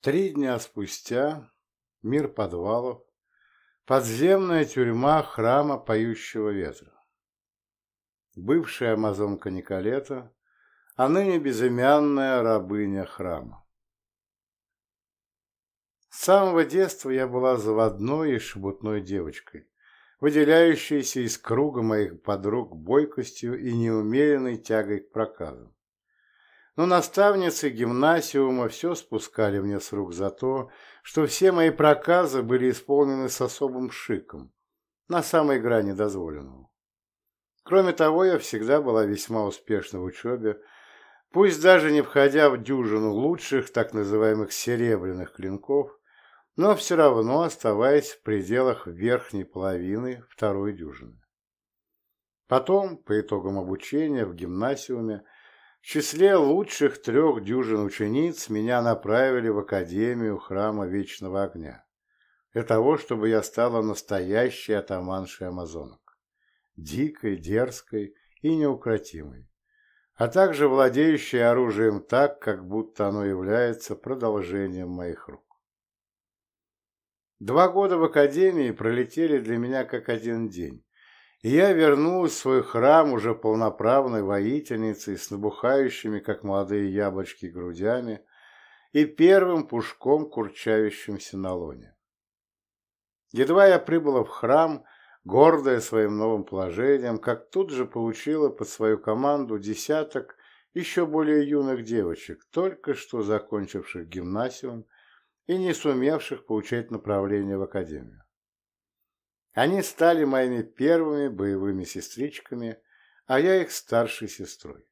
Три дня спустя мир подвалов, подземная тюрьма храма поющего ветра. Бывшая амазонка Николета, а ныне безымянная рабыня храма. С самого детства я была заводной и шебутной девочкой, выделяющейся из круга моих подруг бойкостью и неумеренной тягой к проказам. Но наставницы гимнасиума все спускали мне с рук за то, что все мои проказы были исполнены с особым шиком, на самой грани дозволенного. Кроме того, я всегда была весьма успешна в учебе, пусть даже не входя в дюжину лучших так называемых серебряных клинков, но все равно оставаясь в пределах верхней половины второй дюжины. Потом, по итогам обучения в гимнасиуме, в числе лучших трех дюжин учениц меня направили в Академию Храма Вечного Огня, для того, чтобы я стала настоящей атаманшей амазонок, дикой, дерзкой и неукротимой, а также владеющей оружием так, как будто оно является продолжением моих рук. Два года в Академии пролетели для меня как один день, я вернулась в свой храм уже полноправной воительницей с набухающими, как молодые яблочки, грудями и первым пушком, курчавящимся на лоне. Едва я прибыла в храм, гордая своим новым положением, как тут же получила под свою команду десяток еще более юных девочек, только что закончивших гимнасиум и не сумевших получать направление в академию. Они стали моими первыми боевыми сестричками, а я их старшей сестрой.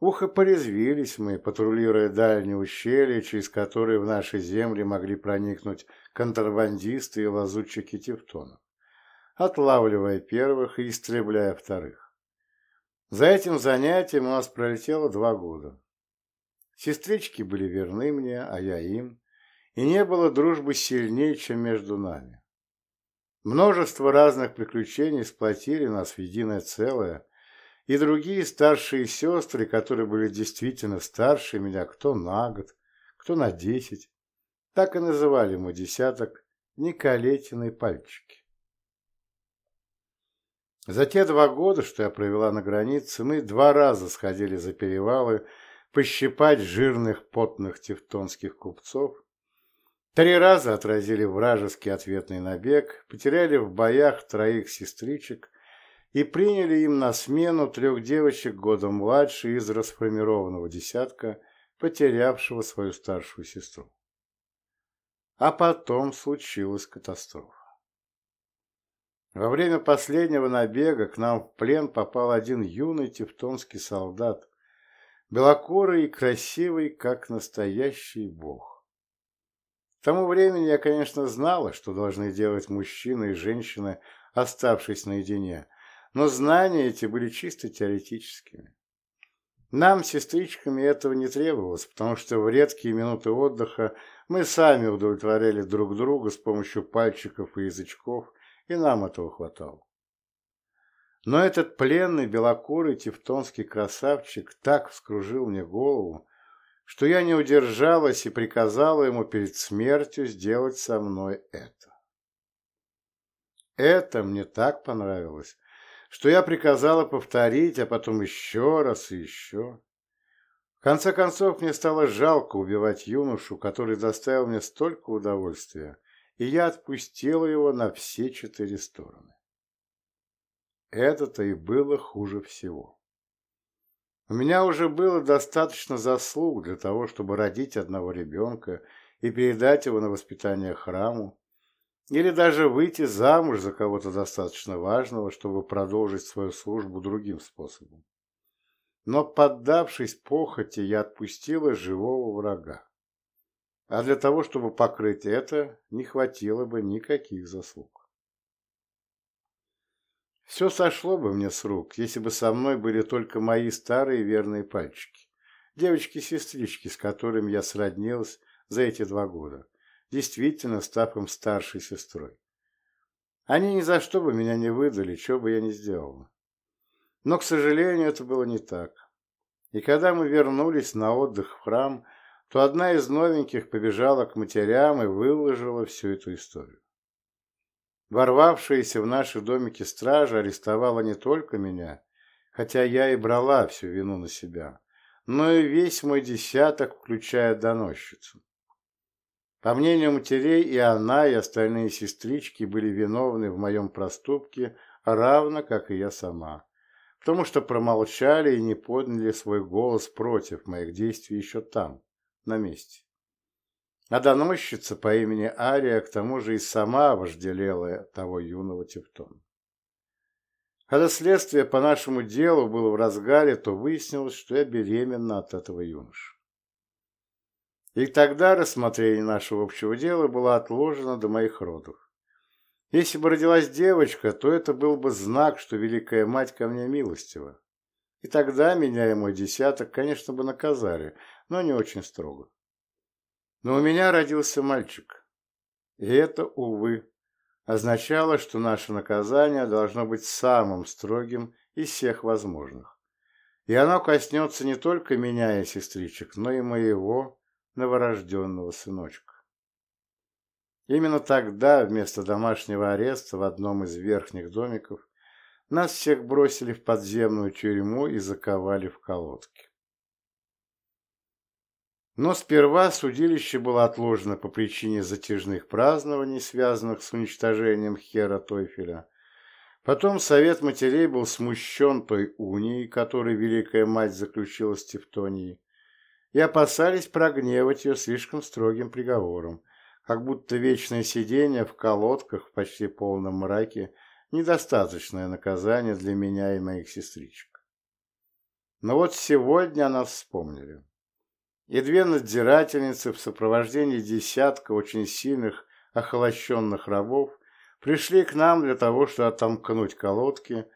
Ухо порезвились мы, патрулируя дальние ущелья, через которые в наши земли могли проникнуть контрабандисты и лазутчики тевтонов, отлавливая первых и истребляя вторых. За этим занятием у нас пролетело два года. Сестрички были верны мне, а я им, и не было дружбы сильнее, чем между нами. Множество разных приключений сплотили нас в единое целое, и другие старшие сестры, которые были действительно старше меня, кто на год, кто на десять, так и называли мой десяток Николетины пальчики. За те два года, что я провела на границе, мы два раза сходили за перевалы пощипать жирных потных тевтонских купцов, Три раза отразили вражеский ответный набег, потеряли в боях троих сестричек и приняли им на смену трех девочек годом младше из расформированного десятка, потерявшего свою старшую сестру. А потом случилась катастрофа. Во время последнего набега к нам в плен попал один юный тевтонский солдат, белокурый и красивый, как настоящий бог. К тому времени я, конечно, знала, что должны делать мужчина и женщина, оставшись наедине, но знания эти были чисто теоретическими. Нам, сестричками, этого не требовалось, потому что в редкие минуты отдыха мы сами удовлетворяли друг друга с помощью пальчиков и язычков, и нам этого хватало. Но этот пленный белокурый тевтонский красавчик так вскружил мне голову, что я не удержалась и приказала ему перед смертью сделать со мной это. Это мне так понравилось, что я приказала повторить, а потом еще раз и еще. В конце концов, мне стало жалко убивать юношу, который доставил мне столько удовольствия, и я отпустила его на все четыре стороны. Это-то и было хуже всего. У меня уже было достаточно заслуг для того, чтобы родить одного ребенка и передать его на воспитание храму, или даже выйти замуж за кого-то достаточно важного, чтобы продолжить свою службу другим способом. Но, поддавшись похоти, я отпустила живого врага. А для того, чтобы покрыть это, не хватило бы никаких заслуг. Все сошло бы мне с рук, если бы со мной были только мои старые верные пальчики. Девочки-сестрички, с которыми я сроднилась за эти два года, действительно став им старшей сестрой. Они ни за что бы меня не выдали, что бы я ни сделала. Но, к сожалению, это было не так. И когда мы вернулись на отдых в храм, то одна из новеньких побежала к матерям и выложила всю эту историю. Ворвавшаяся в наши домики стража арестовала не только меня, хотя я и брала всю вину на себя, но и весь мой десяток, включая доносчицу. По мнению матерей, и она, и остальные сестрички были виновны в моем проступке, равно как и я сама, потому что промолчали и не подняли свой голос против моих действий еще там, на месте. А доносчица по имени Ария к тому же и сама вожделела того юного Тевтона. Когда следствие по нашему делу было в разгаре, то выяснилось, что я беременна от этого юноши. И тогда рассмотрение нашего общего дела было отложено до моих родов. Если бы родилась девочка, то это был бы знак, что Великая Мать ко мне милостива. И тогда меня и мой десяток, конечно, бы наказали, но не очень строго. Но у меня родился мальчик. И это, увы, означало, что наше наказание должно быть самым строгим из всех возможных. И оно коснется не только меня и сестричек, но и моего новорожденного сыночка. Именно тогда, вместо домашнего ареста в одном из верхних домиков, нас всех бросили в подземную тюрьму и заковали в колодки. Но сперва судилище было отложено по причине затяжных празднований, связанных с уничтожением Хера Тойфеля. Потом Совет матерей был смущен той унией, которой Великая Мать заключила с Тевтонией, и опасались прогневать ее слишком строгим приговором, как будто вечное сидение в колодках в почти полном мраке – недостаточное наказание для меня и моих сестричек. Но вот сегодня нас вспомнили. И две надзирательницы в сопровождении десятка очень сильных охолощенных рабов пришли к нам для того, чтобы отомкнуть колодки,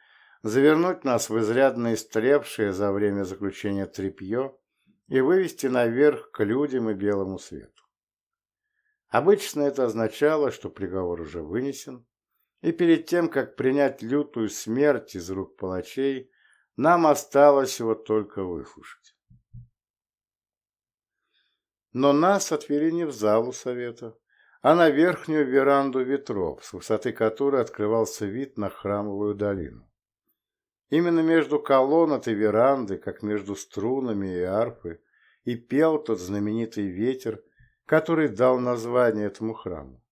завернуть нас в изрядно истрепшее за время заключения тряпье и вывести наверх к людям и белому свету. Обычно это означало, что приговор уже вынесен, и перед тем, как принять лютую смерть из рук палачей, нам осталось его только выслушать. Но нас отвели не в залу совета, а на верхнюю веранду ветров, с высоты которой открывался вид на храмовую долину. Именно между колоннатой веранды, как между струнами и арфы, и пел тот знаменитый ветер, который дал название этому храму.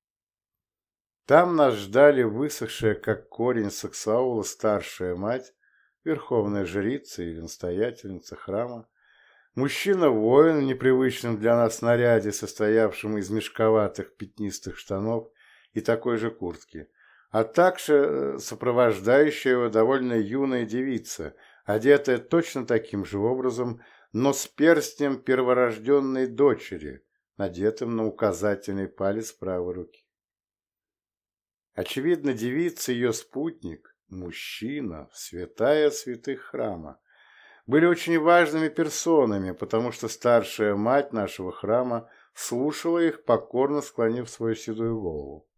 Там нас ждали высохшая, как корень Саксаула, старшая мать, верховная жрица или настоятельница храма, мужчина-воин в непривычном для нас наряде, состоявшем из мешковатых пятнистых штанов и такой же куртки, а также э, сопровождающая его довольно юная девица, одетая точно таким же образом, но с перстнем перворожденной дочери, надетым на указательный палец правой руки. Очевидно, девица ее спутник, мужчина, святая святых храма, были очень важными персонами, потому что старшая мать нашего храма слушала их, покорно склонив свою седую голову.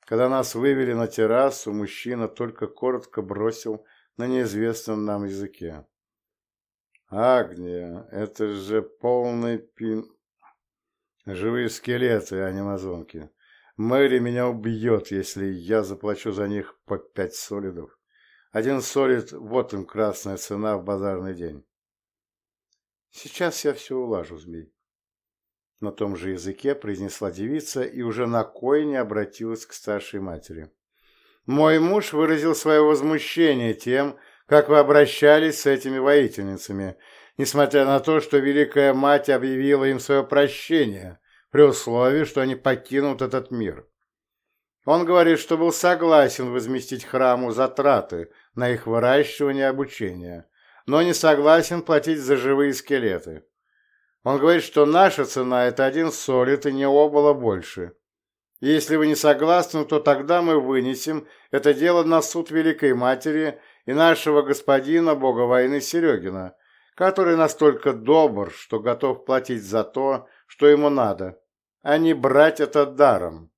Когда нас вывели на террасу, мужчина только коротко бросил на неизвестном нам языке. Агния, это же полный пин... Живые скелеты, а не амазонки. Мэри меня убьет, если я заплачу за них по пять солидов. Один солид, вот им красная цена в базарный день. Сейчас я все улажу, змей. На том же языке произнесла девица и уже на койне обратилась к старшей матери. Мой муж выразил свое возмущение тем, как вы обращались с этими воительницами, несмотря на то, что Великая Мать объявила им свое прощение, при условии, что они покинут этот мир. Он говорит, что был согласен возместить храму затраты на их выращивание и обучение, но не согласен платить за живые скелеты. Он говорит, что наша цена – это один солид и не обола больше. Если вы не согласны, то тогда мы вынесем это дело на суд Великой Матери и нашего господина бога войны Серегина, который настолько добр, что готов платить за то, что ему надо, а не брать это даром.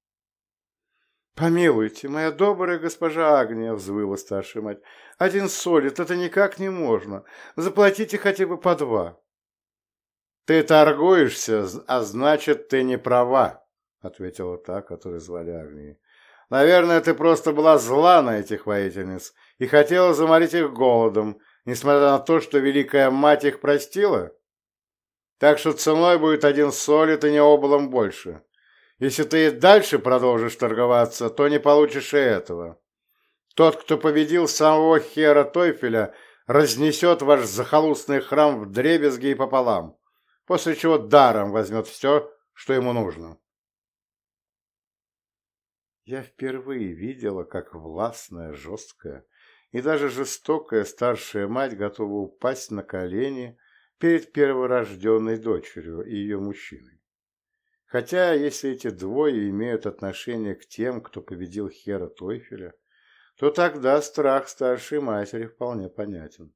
«Помилуйте, моя добрая госпожа Агния», — взвыла старшая мать, — «один солит, это никак не можно. Заплатите хотя бы по два». «Ты торгуешься, а значит, ты не права», — ответила та, которую звали Агнией. «Наверное, ты просто была зла на этих воительниц и хотела заморить их голодом, несмотря на то, что Великая Мать их простила? Так что ценой будет один солид и не облом больше. Если ты и дальше продолжишь торговаться, то не получишь и этого. Тот, кто победил самого Хера Тойфеля, разнесет ваш захолустный храм в дребезги и пополам после чего даром возьмет все, что ему нужно. Я впервые видела, как властная, жесткая и даже жестокая старшая мать готова упасть на колени перед перворожденной дочерью и ее мужчиной. Хотя, если эти двое имеют отношение к тем, кто победил Хера Тойфеля, то тогда страх старшей матери вполне понятен.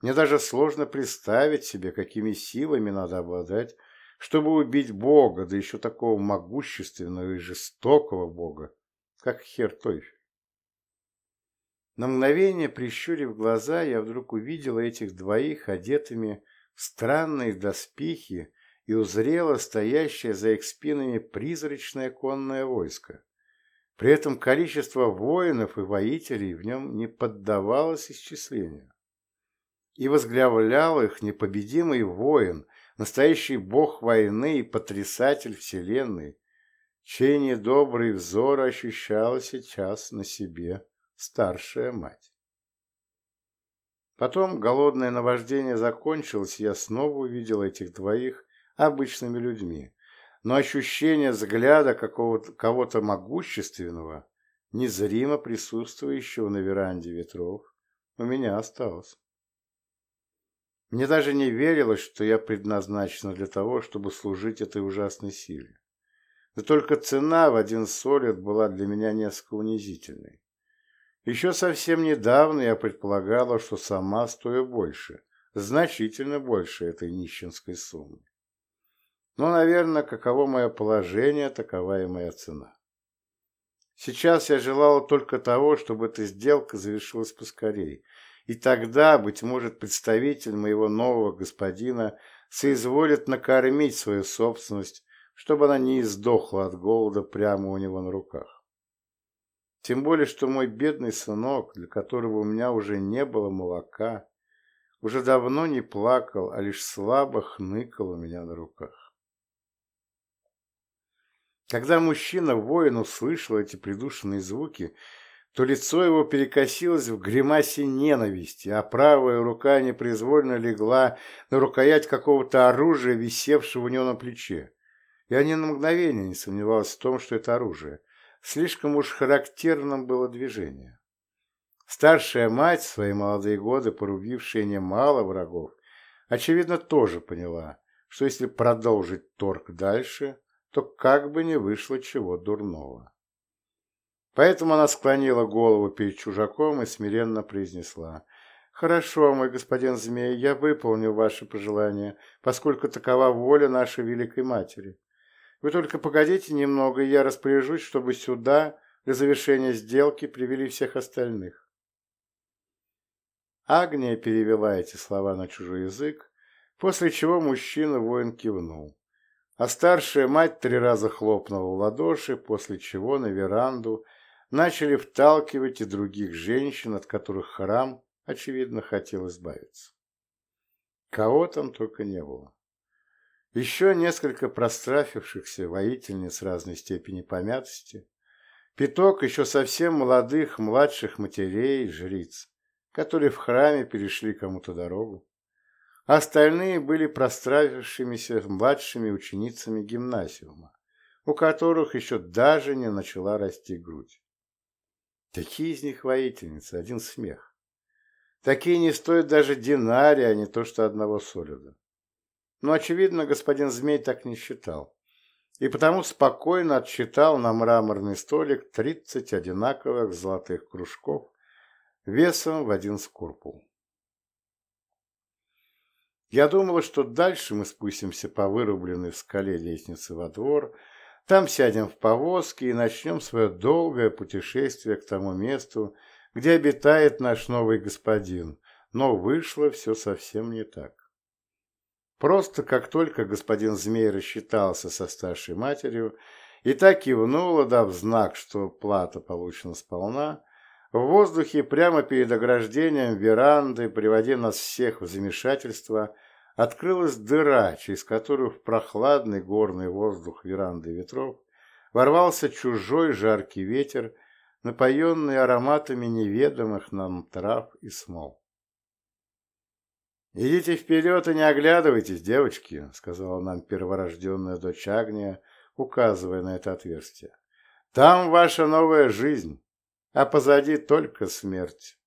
Мне даже сложно представить себе, какими силами надо обладать, чтобы убить Бога, да еще такого могущественного и жестокого Бога, как Хертойфель. На мгновение, прищурив глаза, я вдруг увидела этих двоих одетыми в странные доспехи и узрела стоящее за их спинами призрачное конное войско. При этом количество воинов и воителей в нем не поддавалось исчислению и возглавлял их непобедимый воин, настоящий бог войны и потрясатель вселенной, чей недобрый взор ощущала сейчас на себе старшая мать. Потом голодное наваждение закончилось, и я снова увидел этих двоих обычными людьми, но ощущение взгляда кого-то могущественного, незримо присутствующего на веранде ветров, у меня осталось. Мне даже не верилось, что я предназначена для того, чтобы служить этой ужасной силе. Да только цена в один солид была для меня несколько унизительной. Еще совсем недавно я предполагала, что сама стою больше, значительно больше этой нищенской суммы. Но, наверное, каково мое положение, такова и моя цена. Сейчас я желала только того, чтобы эта сделка завершилась поскорей, и тогда, быть может, представитель моего нового господина соизволит накормить свою собственность, чтобы она не издохла от голода прямо у него на руках. Тем более, что мой бедный сынок, для которого у меня уже не было молока, уже давно не плакал, а лишь слабо хныкал у меня на руках. Когда мужчина-воин услышал эти придушенные звуки, то лицо его перекосилось в гримасе ненависти, а правая рука непроизвольно легла на рукоять какого-то оружия, висевшего у него на плече. Я ни на мгновение не сомневался в том, что это оружие. Слишком уж характерным было движение. Старшая мать, в свои молодые годы порубившая немало врагов, очевидно, тоже поняла, что если продолжить торг дальше, то как бы не вышло чего дурного. Поэтому она склонила голову перед чужаком и смиренно произнесла. «Хорошо, мой господин змей, я выполню ваше пожелание, поскольку такова воля нашей Великой Матери. Вы только погодите немного, и я распоряжусь, чтобы сюда для завершения сделки привели всех остальных». Агния перевела эти слова на чужой язык, после чего мужчина-воин кивнул. А старшая мать три раза хлопнула в ладоши, после чего на веранду начали вталкивать и других женщин, от которых храм, очевидно, хотел избавиться. Кого там только не было. Еще несколько прострафившихся воительниц разной степени помятости, пяток еще совсем молодых младших матерей жриц, которые в храме перешли кому-то дорогу. Остальные были простравившимися младшими ученицами гимназиума, у которых еще даже не начала расти грудь. Такие из них воительницы, один смех. Такие не стоят даже динария, а не то что одного солида. Но, очевидно, господин Змей так не считал. И потому спокойно отсчитал на мраморный столик тридцать одинаковых золотых кружков весом в один скорпул. Я думала, что дальше мы спустимся по вырубленной в скале лестнице во двор, там сядем в повозке и начнем свое долгое путешествие к тому месту, где обитает наш новый господин, но вышло все совсем не так. Просто как только господин змей рассчитался со старшей матерью и так кивнула, дав знак, что плата получена сполна, в воздухе прямо перед ограждением веранды, приводя нас всех в замешательство, открылась дыра, через которую в прохладный горный воздух веранды ветров ворвался чужой жаркий ветер, напоенный ароматами неведомых нам трав и смол. «Идите вперед и не оглядывайтесь, девочки», — сказала нам перворожденная дочь Агния, указывая на это отверстие. «Там ваша новая жизнь, а позади только смерть».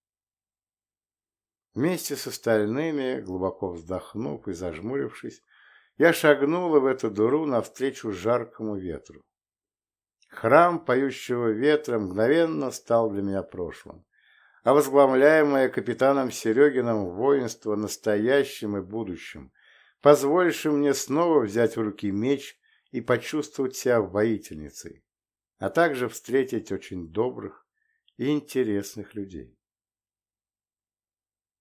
Вместе с остальными, глубоко вздохнув и зажмурившись, я шагнула в эту дуру навстречу жаркому ветру. Храм поющего ветра мгновенно стал для меня прошлым, а возглавляемое капитаном Серегиным воинство настоящим и будущим, позволившим мне снова взять в руки меч и почувствовать себя воительницей, а также встретить очень добрых интересных людей.